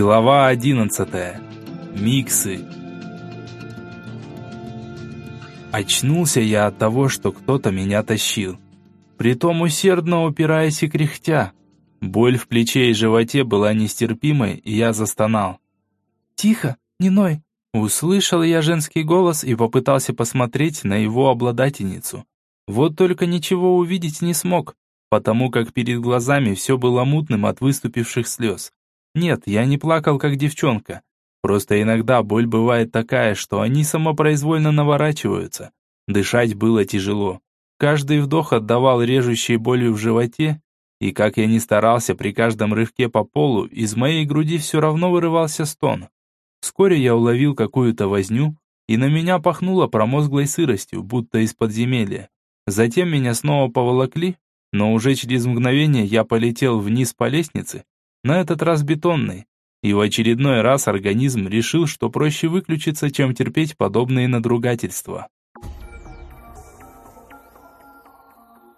Глава одиннадцатая. Миксы. Очнулся я от того, что кто-то меня тащил. Притом усердно упираясь и кряхтя. Боль в плече и животе была нестерпимой, и я застонал. «Тихо, не ной!» Услышал я женский голос и попытался посмотреть на его обладательницу. Вот только ничего увидеть не смог, потому как перед глазами все было мутным от выступивших слез. Нет, я не плакал, как девчонка. Просто иногда боль бывает такая, что они самопроизвольно наворачиваются. Дышать было тяжело. Каждый вдох отдавал режущей болью в животе, и как я ни старался при каждом рывке по полу, из моей груди все равно вырывался стон. Вскоре я уловил какую-то возню, и на меня пахнуло промозглой сыростью, будто из подземелья. Затем меня снова поволокли, но уже через мгновение я полетел вниз по лестнице, на этот раз бетонной, и в очередной раз организм решил, что проще выключиться, чем терпеть подобные надругательства.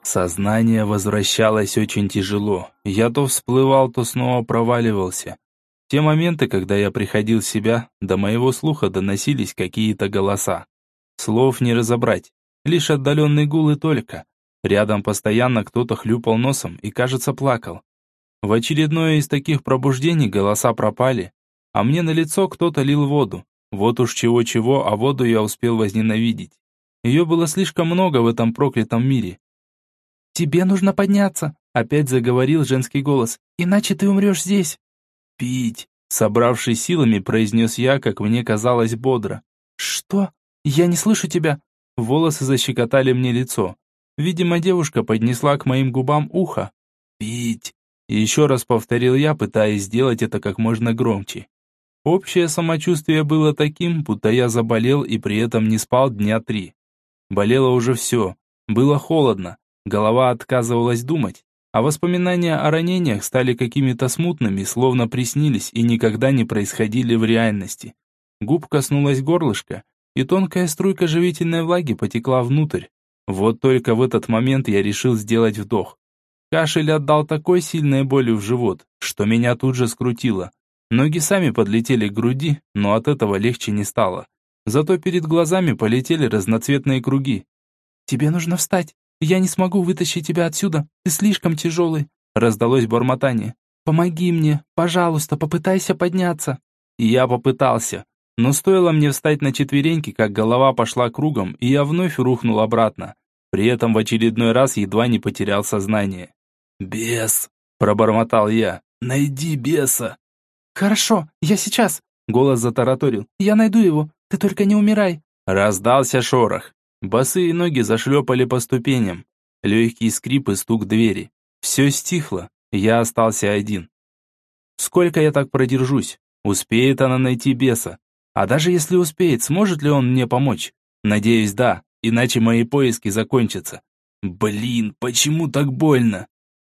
Сознание возвращалось очень тяжело. Я то всплывал, то снова проваливался. Те моменты, когда я приходил в себя, до моего слуха доносились какие-то голоса. Слов не разобрать, лишь отдаленный гул и только. Рядом постоянно кто-то хлюпал носом и, кажется, плакал. В очередное из таких пробуждений голоса пропали, а мне на лицо кто-то лил воду. Вот уж чего-чего, а воду я успел возненавидеть. Ее было слишком много в этом проклятом мире. «Тебе нужно подняться», — опять заговорил женский голос, «иначе ты умрешь здесь». «Пить», — собравшись силами, произнес я, как мне казалось, бодро. «Что? Я не слышу тебя». Волосы защекотали мне лицо. Видимо, девушка поднесла к моим губам ухо. «Пить», еще раз повторил я, пытаясь сделать это как можно громче. Общее самочувствие было таким, будто я заболел и при этом не спал дня три. Болело уже все. Было холодно, голова отказывалась думать, а воспоминания о ранениях стали какими-то смутными, словно приснились и никогда не происходили в реальности. Губ коснулась горлышка, и тонкая струйка живительной влаги потекла внутрь. Вот только в этот момент я решил сделать вдох. Кашель отдал такой сильной болью в живот, что меня тут же скрутило. Ноги сами подлетели к груди, но от этого легче не стало. Зато перед глазами полетели разноцветные круги. «Тебе нужно встать. Я не смогу вытащить тебя отсюда. Ты слишком тяжелый», — раздалось бормотание. «Помоги мне, пожалуйста, попытайся подняться». И я попытался. Но стоило мне встать на четвереньки, как голова пошла кругом, и я вновь рухнул обратно. При этом в очередной раз едва не потерял сознание. «Бес!» – пробормотал я. «Найди беса!» «Хорошо, я сейчас!» – голос затараторил. «Я найду его, ты только не умирай!» Раздался шорох. Босые ноги зашлепали по ступеням. Легкий скрип и стук двери. Все стихло, я остался один. Сколько я так продержусь? Успеет она найти беса? А даже если успеет, сможет ли он мне помочь? Надеюсь, да, иначе мои поиски закончатся. Блин, почему так больно?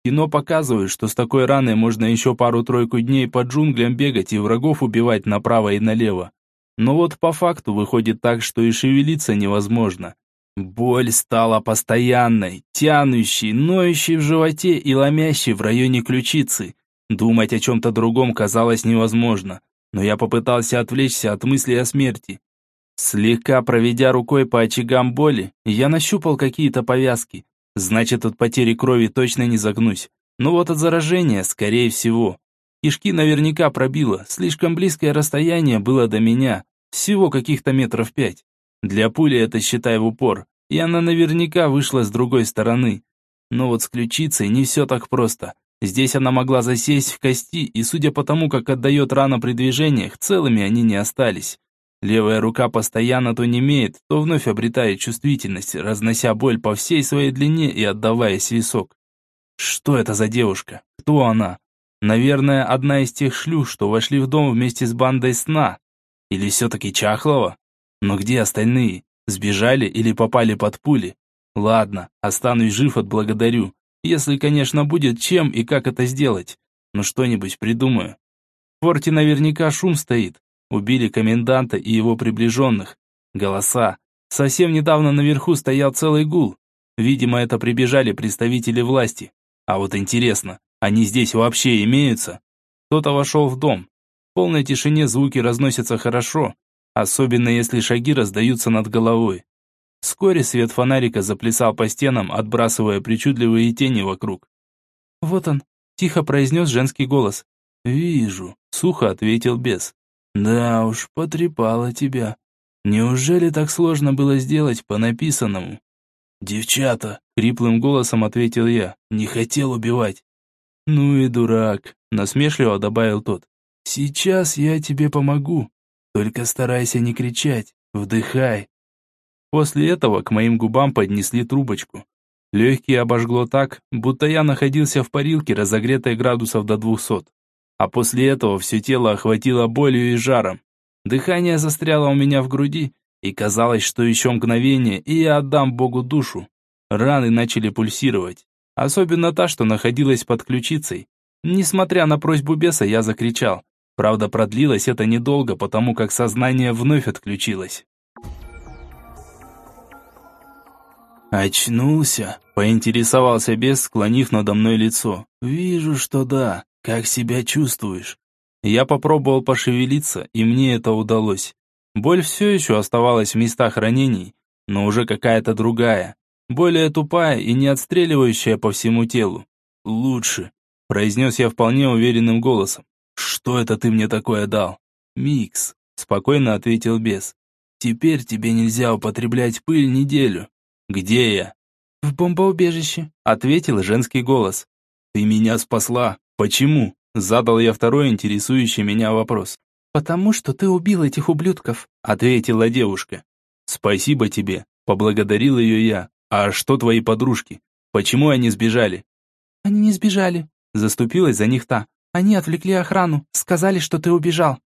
Кино показывает, что с такой раной можно еще пару-тройку дней по джунглям бегать и врагов убивать направо и налево. Но вот по факту выходит так, что и шевелиться невозможно. Боль стала постоянной, тянущей, ноющей в животе и ломящей в районе ключицы. Думать о чем-то другом казалось невозможно, но я попытался отвлечься от мыслей о смерти. Слегка проведя рукой по очагам боли, я нащупал какие-то повязки, Значит, от потери крови точно не загнусь. Но вот от заражения, скорее всего. Кишки наверняка пробило, слишком близкое расстояние было до меня, всего каких-то метров пять. Для пули это считай в упор, и она наверняка вышла с другой стороны. Но вот с ключицей не все так просто. Здесь она могла засесть в кости, и судя по тому, как отдает рана при движениях, целыми они не остались. Левая рука постоянно то немеет, то вновь обретает чувствительность, разнося боль по всей своей длине и отдаваясь висок. Что это за девушка? Кто она? Наверное, одна из тех шлюх, что вошли в дом вместе с бандой сна. Или все-таки Чахлова? Но где остальные? Сбежали или попали под пули? Ладно, останусь жив, отблагодарю. Если, конечно, будет чем и как это сделать. Но что-нибудь придумаю. В форте наверняка шум стоит. Убили коменданта и его приближенных. Голоса. Совсем недавно наверху стоял целый гул. Видимо, это прибежали представители власти. А вот интересно, они здесь вообще имеются? Кто-то вошел в дом. В полной тишине звуки разносятся хорошо, особенно если шаги раздаются над головой. Вскоре свет фонарика заплясал по стенам, отбрасывая причудливые тени вокруг. «Вот он», – тихо произнес женский голос. «Вижу», – сухо ответил бес. «Да уж, потрепало тебя. Неужели так сложно было сделать по написанному?» «Девчата», — хриплым голосом ответил я, — «не хотел убивать». «Ну и дурак», — насмешливо добавил тот. «Сейчас я тебе помогу. Только старайся не кричать, вдыхай». После этого к моим губам поднесли трубочку. Легкие обожгло так, будто я находился в парилке, разогретой градусов до двухсот. А после этого все тело охватило болью и жаром. Дыхание застряло у меня в груди, и казалось, что еще мгновение, и я отдам Богу душу. Раны начали пульсировать. Особенно та, что находилась под ключицей. Несмотря на просьбу беса, я закричал. Правда, продлилось это недолго, потому как сознание вновь отключилось. «Очнулся?» – поинтересовался бес, склонив надо мной лицо. «Вижу, что да. Как себя чувствуешь?» Я попробовал пошевелиться, и мне это удалось. Боль все еще оставалась в местах ранений, но уже какая-то другая, более тупая и не отстреливающая по всему телу. «Лучше», – произнес я вполне уверенным голосом. «Что это ты мне такое дал?» «Микс», – спокойно ответил бес. «Теперь тебе нельзя употреблять пыль неделю». «Где я?» «В бомбоубежище», – ответил женский голос. «Ты меня спасла. Почему?» – задал я второй интересующий меня вопрос. «Потому что ты убил этих ублюдков», — ответила девушка. «Спасибо тебе», — поблагодарил ее я. «А что твои подружки? Почему они сбежали?» «Они не сбежали», — заступилась за них та. «Они отвлекли охрану, сказали, что ты убежал».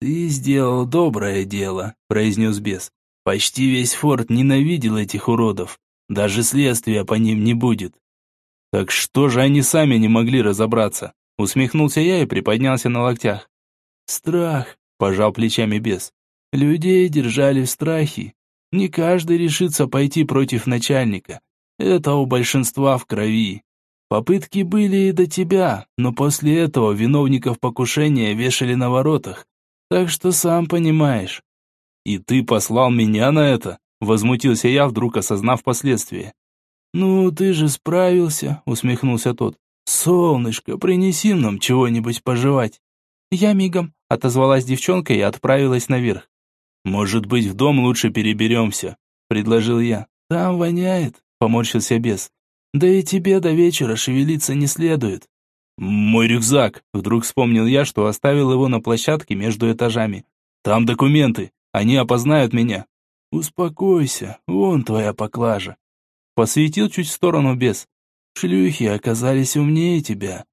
«Ты сделал доброе дело», — произнес бес. «Почти весь форт ненавидел этих уродов. Даже следствия по ним не будет». «Так что же они сами не могли разобраться?» Усмехнулся я и приподнялся на локтях. Страх, пожал плечами бес. Людей держали в страхе. Не каждый решится пойти против начальника. Это у большинства в крови. Попытки были и до тебя, но после этого виновников покушения вешали на воротах. Так что сам понимаешь. И ты послал меня на это? Возмутился я, вдруг осознав последствия. «Ну, ты же справился», — усмехнулся тот. «Солнышко, принеси нам чего-нибудь пожевать». «Я мигом», — отозвалась девчонка и отправилась наверх. «Может быть, в дом лучше переберемся», — предложил я. «Там воняет», — поморщился бес. «Да и тебе до вечера шевелиться не следует». «Мой рюкзак», — вдруг вспомнил я, что оставил его на площадке между этажами. «Там документы, они опознают меня». «Успокойся, вон твоя поклажа». Посветил чуть в сторону бес. «Шлюхи оказались умнее тебя.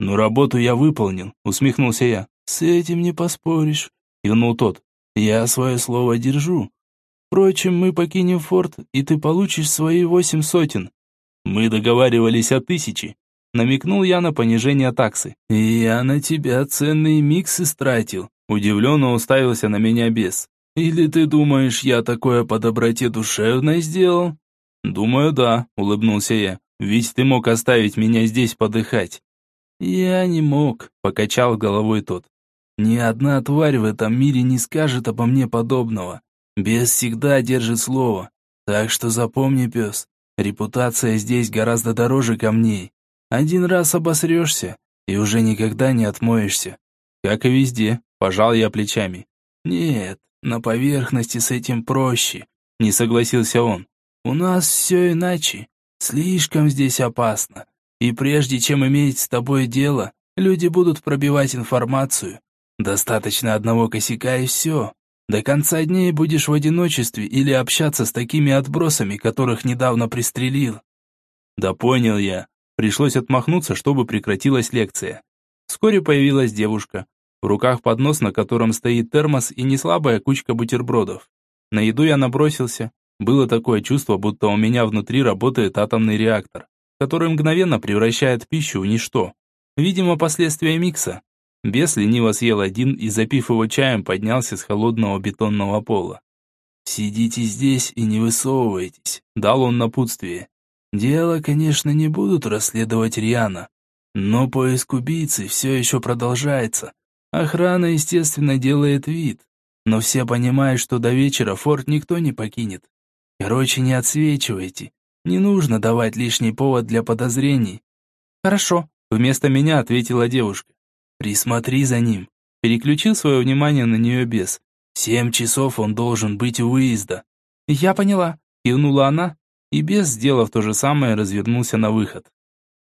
«Ну, работу я выполнил», — усмехнулся я. «С этим не поспоришь», — кивнул тот. «Я свое слово держу. Впрочем, мы покинем форт, и ты получишь свои восемь сотен». «Мы договаривались о тысяче», — намекнул я на понижение таксы. «Я на тебя ценные миксы стратил», — удивленно уставился на меня бес. «Или ты думаешь, я такое по доброте душевной сделал?» «Думаю, да», — улыбнулся я. «Ведь ты мог оставить меня здесь подыхать». «Я не мог», — покачал головой тот. «Ни одна тварь в этом мире не скажет обо мне подобного. Бес всегда держит слово. Так что запомни, пес, репутация здесь гораздо дороже камней. Один раз обосрешься, и уже никогда не отмоешься. Как и везде, пожал я плечами. Нет, на поверхности с этим проще, не согласился он. У нас все иначе. Слишком здесь опасно. И прежде чем иметь с тобой дело, люди будут пробивать информацию. Достаточно одного косяка и все. До конца дней будешь в одиночестве или общаться с такими отбросами, которых недавно пристрелил. Да понял я. Пришлось отмахнуться, чтобы прекратилась лекция. Вскоре появилась девушка. В руках поднос, на котором стоит термос и неслабая кучка бутербродов. На еду я набросился. Было такое чувство, будто у меня внутри работает атомный реактор который мгновенно превращает пищу в ничто. Видимо, последствия микса. Бес лениво съел один и, запив его чаем, поднялся с холодного бетонного пола. «Сидите здесь и не высовывайтесь», — дал он напутствие. «Дело, конечно, не будут расследовать Риана, но поиск убийцы все еще продолжается, Охрана, естественно, делает вид. Но все понимают, что до вечера форт никто не покинет. Короче, не отсвечивайте. Не нужно давать лишний повод для подозрений. Хорошо, вместо меня ответила девушка. Присмотри за ним. Переключил свое внимание на нее бес. Семь часов он должен быть у выезда. Я поняла, кивнула она, и бес, сделав то же самое, развернулся на выход.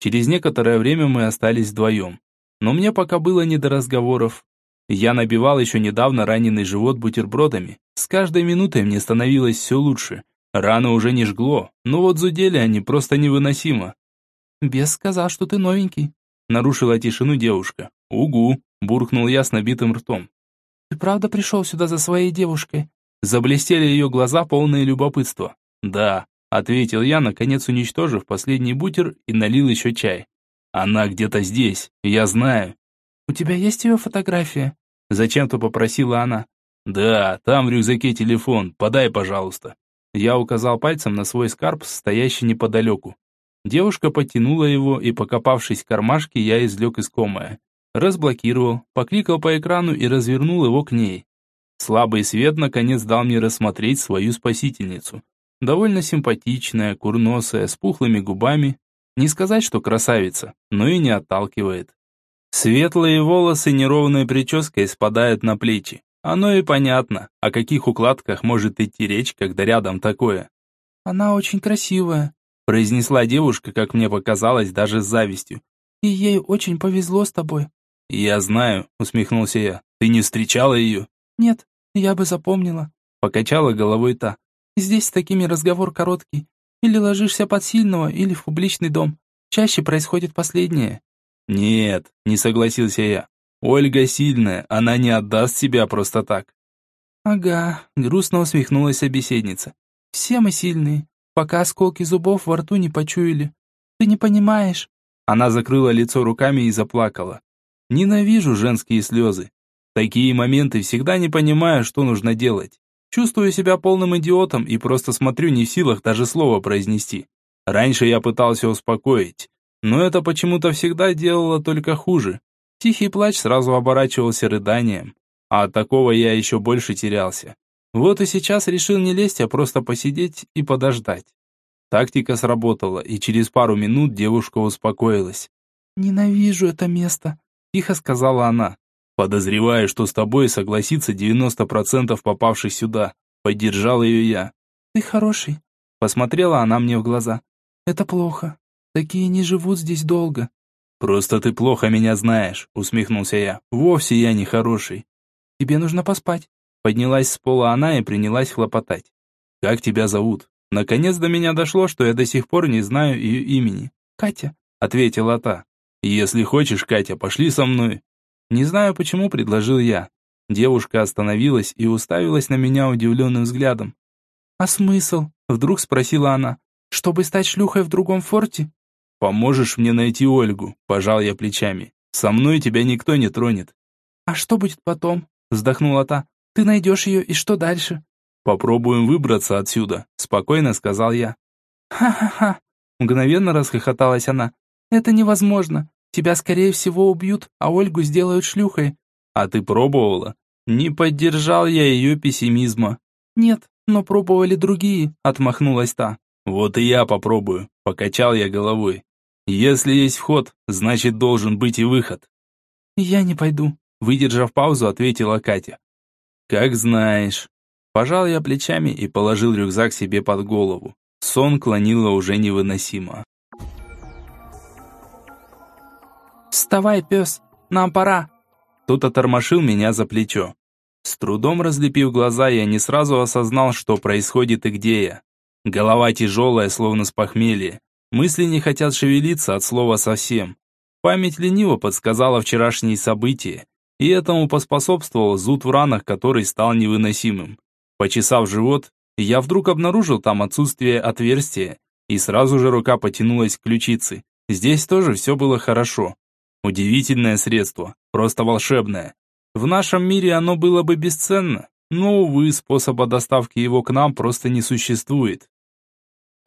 Через некоторое время мы остались вдвоем. Но мне пока было не до разговоров. Я набивал еще недавно раненый живот бутербродами. С каждой минутой мне становилось все лучше. Раны уже не жгло, но вот зудели они просто невыносимо. «Бес сказал, что ты новенький», — нарушила тишину девушка. «Угу», — буркнул я с набитым ртом. «Ты правда пришел сюда за своей девушкой?» Заблестели ее глаза, полные любопытства. «Да», — ответил я, наконец уничтожив последний бутер и налил еще чай. «Она где-то здесь, я знаю». «У тебя есть ее фотография?» Зачем-то попросила она. «Да, там в рюкзаке телефон, подай, пожалуйста». Я указал пальцем на свой скарб, стоящий неподалеку. Девушка потянула его, и, покопавшись в кармашке, я извлек искомое. Разблокировал, покликал по экрану и развернул его к ней. Слабый свет наконец дал мне рассмотреть свою спасительницу. Довольно симпатичная, курносая, с пухлыми губами. Не сказать, что красавица, но и не отталкивает. Светлые волосы неровной прической спадают на плечи. Оно и понятно, о каких укладках может идти речь, когда рядом такое. «Она очень красивая», – произнесла девушка, как мне показалось, даже с завистью. «И ей очень повезло с тобой». «Я знаю», – усмехнулся я. «Ты не встречала ее?» «Нет, я бы запомнила», – покачала головой та. «Здесь с такими разговор короткий. Или ложишься под сильного, или в публичный дом. Чаще происходит последнее». «Нет», – не согласился я. Ольга сильная, она не отдаст себя просто так. Ага, грустно усмехнулась собеседница. Все мы сильные, пока осколки зубов во рту не почуяли. Ты не понимаешь. Она закрыла лицо руками и заплакала. Ненавижу женские слезы. такие моменты всегда не понимаю, что нужно делать. Чувствую себя полным идиотом и просто смотрю не в силах даже слова произнести. Раньше я пытался успокоить, но это почему-то всегда делало только хуже. Тихий плач сразу оборачивался рыданием, а от такого я еще больше терялся. Вот и сейчас решил не лезть, а просто посидеть и подождать. Тактика сработала, и через пару минут девушка успокоилась. «Ненавижу это место», — тихо сказала она. «Подозреваю, что с тобой согласится 90% попавших сюда», — поддержал ее я. «Ты хороший», — посмотрела она мне в глаза. «Это плохо. Такие не живут здесь долго. «Просто ты плохо меня знаешь», — усмехнулся я. «Вовсе я не хороший». «Тебе нужно поспать». Поднялась с пола она и принялась хлопотать. «Как тебя зовут?» Наконец до меня дошло, что я до сих пор не знаю ее имени. «Катя», — ответила та. «Если хочешь, Катя, пошли со мной». Не знаю, почему предложил я. Девушка остановилась и уставилась на меня удивленным взглядом. «А смысл?» — вдруг спросила она. «Чтобы стать шлюхой в другом форте?» «Поможешь мне найти Ольгу?» – пожал я плечами. «Со мной тебя никто не тронет». «А что будет потом?» – вздохнула та. «Ты найдешь ее, и что дальше?» «Попробуем выбраться отсюда», – спокойно сказал я. «Ха-ха-ха!» – мгновенно расхохоталась она. «Это невозможно. Тебя, скорее всего, убьют, а Ольгу сделают шлюхой». «А ты пробовала?» Не поддержал я ее пессимизма. «Нет, но пробовали другие», – отмахнулась та. «Вот и я попробую», – покачал я головой. Если есть вход, значит должен быть и выход. Я не пойду, выдержав паузу, ответила Катя. Как знаешь. Пожал я плечами и положил рюкзак себе под голову. Сон клонило уже невыносимо. «Вставай, пес, нам пора!» Тут отормошил меня за плечо. С трудом разлепив глаза, я не сразу осознал, что происходит и где я. Голова тяжелая, словно с похмелья. Мысли не хотят шевелиться от слова совсем. Память лениво подсказала вчерашние события, и этому поспособствовал зуд в ранах, который стал невыносимым. Почесав живот, я вдруг обнаружил там отсутствие отверстия, и сразу же рука потянулась к ключице. Здесь тоже все было хорошо. Удивительное средство, просто волшебное. В нашем мире оно было бы бесценно, но, увы, способа доставки его к нам просто не существует.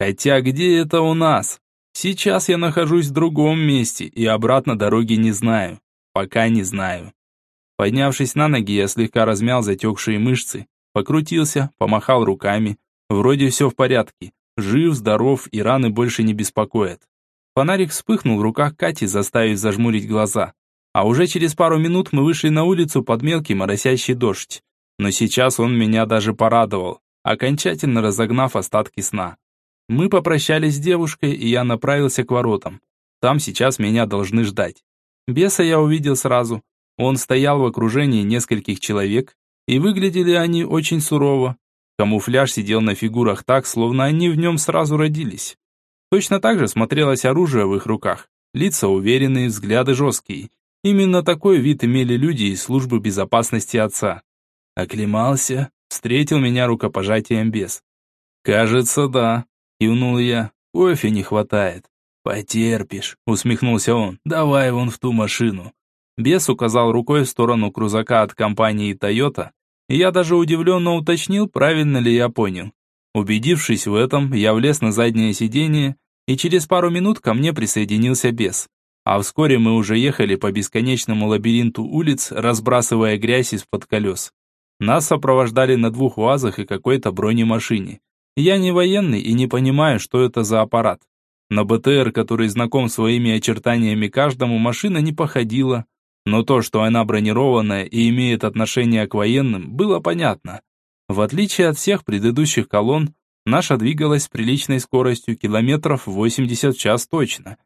Хотя где это у нас? Сейчас я нахожусь в другом месте и обратно дороги не знаю. Пока не знаю. Поднявшись на ноги, я слегка размял затекшие мышцы, покрутился, помахал руками. Вроде все в порядке. Жив, здоров и раны больше не беспокоят. Фонарик вспыхнул в руках Кати, заставив зажмурить глаза. А уже через пару минут мы вышли на улицу под мелкий моросящий дождь. Но сейчас он меня даже порадовал, окончательно разогнав остатки сна. Мы попрощались с девушкой, и я направился к воротам. Там сейчас меня должны ждать. Беса я увидел сразу. Он стоял в окружении нескольких человек, и выглядели они очень сурово. Камуфляж сидел на фигурах так, словно они в нем сразу родились. Точно так же смотрелось оружие в их руках. Лица уверенные, взгляды жесткие. Именно такой вид имели люди из службы безопасности отца. Оклемался, встретил меня рукопожатием без. «Кажется, да», — кивнул я. «Кофе не хватает». «Потерпишь», — усмехнулся он. «Давай вон в ту машину». Бес указал рукой в сторону крузака от компании и я даже удивленно уточнил, правильно ли я понял. Убедившись в этом, я влез на заднее сиденье, и через пару минут ко мне присоединился бес. А вскоре мы уже ехали по бесконечному лабиринту улиц, разбрасывая грязь из-под колес. Нас сопровождали на двух УАЗах и какой-то бронемашине. Я не военный и не понимаю, что это за аппарат. На БТР, который знаком своими очертаниями каждому, машина не походила. Но то, что она бронированная и имеет отношение к военным, было понятно. В отличие от всех предыдущих колонн, наша двигалась с приличной скоростью километров 80 в час точно.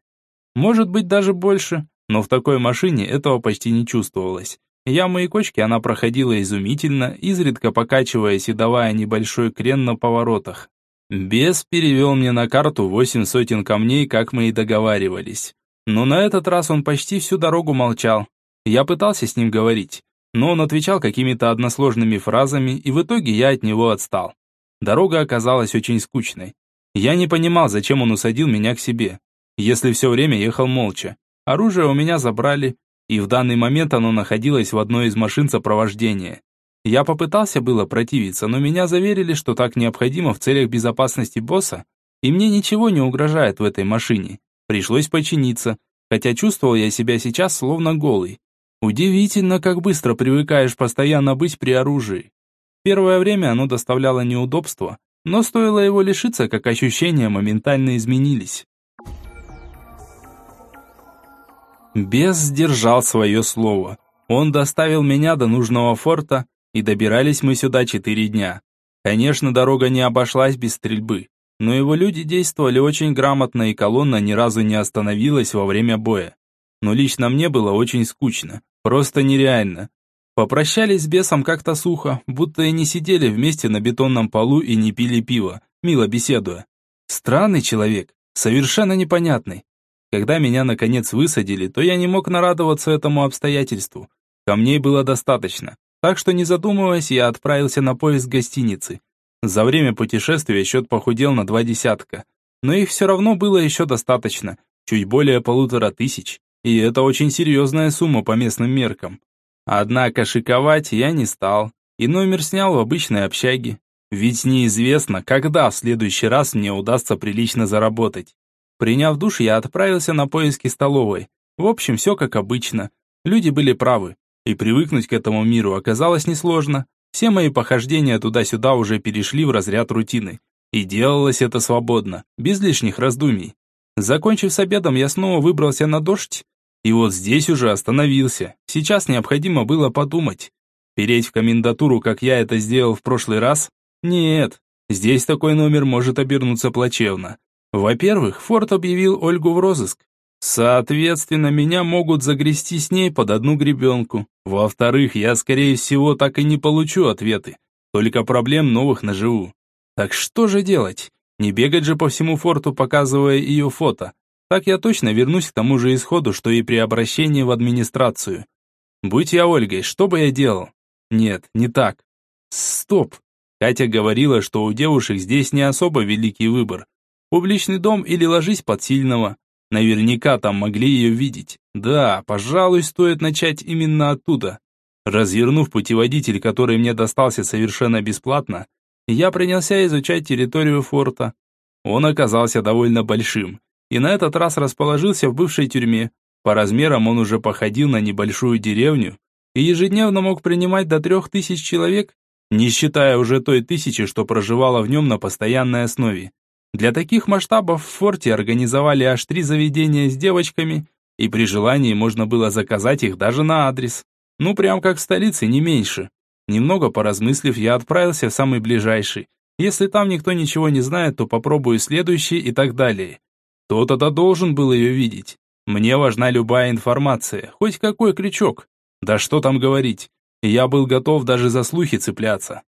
Может быть даже больше, но в такой машине этого почти не чувствовалось. Ямы и кочки она проходила изумительно, изредка покачиваясь и давая небольшой крен на поворотах. Бес перевел мне на карту восемь сотен камней, как мы и договаривались. Но на этот раз он почти всю дорогу молчал. Я пытался с ним говорить, но он отвечал какими-то односложными фразами, и в итоге я от него отстал. Дорога оказалась очень скучной. Я не понимал, зачем он усадил меня к себе, если все время ехал молча. Оружие у меня забрали, и в данный момент оно находилось в одной из машин сопровождения. Я попытался было противиться, но меня заверили, что так необходимо в целях безопасности босса, и мне ничего не угрожает в этой машине. Пришлось подчиниться, хотя чувствовал я себя сейчас словно голый. Удивительно, как быстро привыкаешь постоянно быть при оружии. Первое время оно доставляло неудобства, но стоило его лишиться, как ощущения моментально изменились. Бес сдержал свое слово. Он доставил меня до нужного форта, и добирались мы сюда четыре дня. Конечно, дорога не обошлась без стрельбы, но его люди действовали очень грамотно, и колонна ни разу не остановилась во время боя. Но лично мне было очень скучно, просто нереально. Попрощались с бесом как-то сухо, будто и не сидели вместе на бетонном полу и не пили пиво, мило беседуя. Странный человек, совершенно непонятный. Когда меня наконец высадили, то я не мог нарадоваться этому обстоятельству. Камней было достаточно. Так что, не задумываясь, я отправился на поиск гостиницы. За время путешествия счет похудел на два десятка. Но их все равно было еще достаточно, чуть более полутора тысяч. И это очень серьезная сумма по местным меркам. Однако шиковать я не стал, и номер снял в обычной общаге. Ведь неизвестно, когда в следующий раз мне удастся прилично заработать. Приняв душ, я отправился на поиски столовой. В общем, все как обычно. Люди были правы. И привыкнуть к этому миру оказалось несложно. Все мои похождения туда-сюда уже перешли в разряд рутины. И делалось это свободно, без лишних раздумий. Закончив с обедом, я снова выбрался на дождь. И вот здесь уже остановился. Сейчас необходимо было подумать. Переть в комендатуру, как я это сделал в прошлый раз? Нет, здесь такой номер может обернуться плачевно. Во-первых, Форд объявил Ольгу в розыск. Соответственно, меня могут загрести с ней под одну гребенку. Во-вторых, я, скорее всего, так и не получу ответы. Только проблем новых наживу. Так что же делать? Не бегать же по всему форту, показывая ее фото. Так я точно вернусь к тому же исходу, что и при обращении в администрацию. Будь я Ольгой, что бы я делал? Нет, не так. Стоп. Катя говорила, что у девушек здесь не особо великий выбор. Публичный дом или ложись под сильного. Наверняка там могли ее видеть. Да, пожалуй, стоит начать именно оттуда. Развернув путеводитель, который мне достался совершенно бесплатно, я принялся изучать территорию форта. Он оказался довольно большим, и на этот раз расположился в бывшей тюрьме. По размерам он уже походил на небольшую деревню, и ежедневно мог принимать до трех тысяч человек, не считая уже той тысячи, что проживала в нем на постоянной основе. Для таких масштабов в форте организовали аж три заведения с девочками, и при желании можно было заказать их даже на адрес. Ну, прям как в столице, не меньше. Немного поразмыслив, я отправился в самый ближайший. Если там никто ничего не знает, то попробую следующий и так далее. Кто-то должен был ее видеть. Мне важна любая информация, хоть какой крючок. Да что там говорить. Я был готов даже за слухи цепляться.